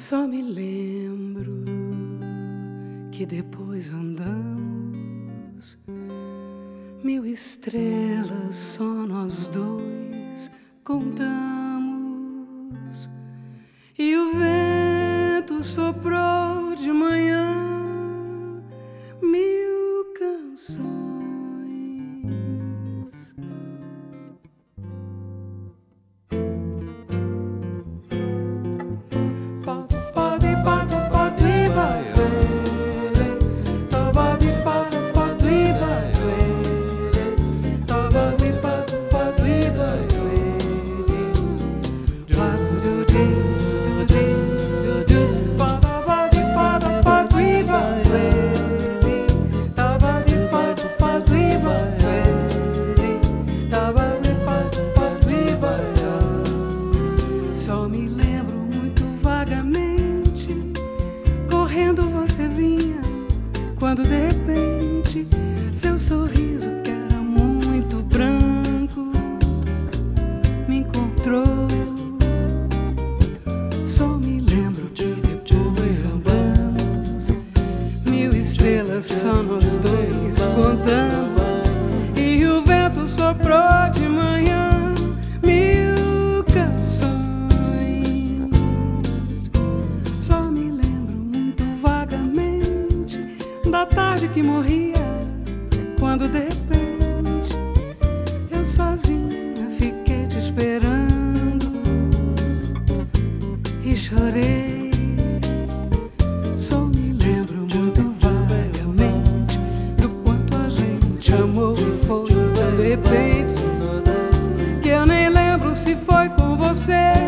Só me lembro que depois andamos mil estrelas, só nós dois contamos. E o vento soprou quando de repente seu sorriso, que era muito branco, me encontrou. Só me lembro que depois andamos, mil estrelas só nós dois contamos, da tarde que morria, quando de repente eu sozinha fiquei te esperando e chorei. Só me lembro muito vagamente do quanto a gente amou e foi de repente que eu nem lembro se foi com você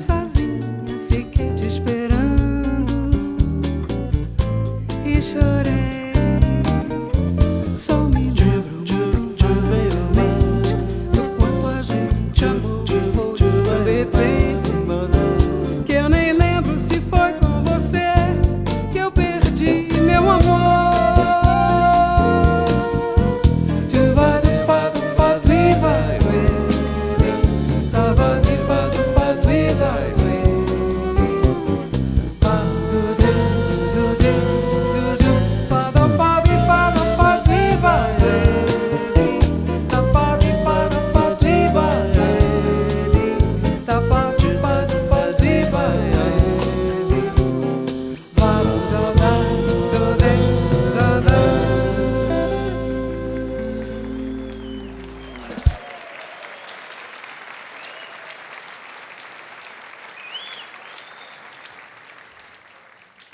sozinha fiquei te esperando e chorei.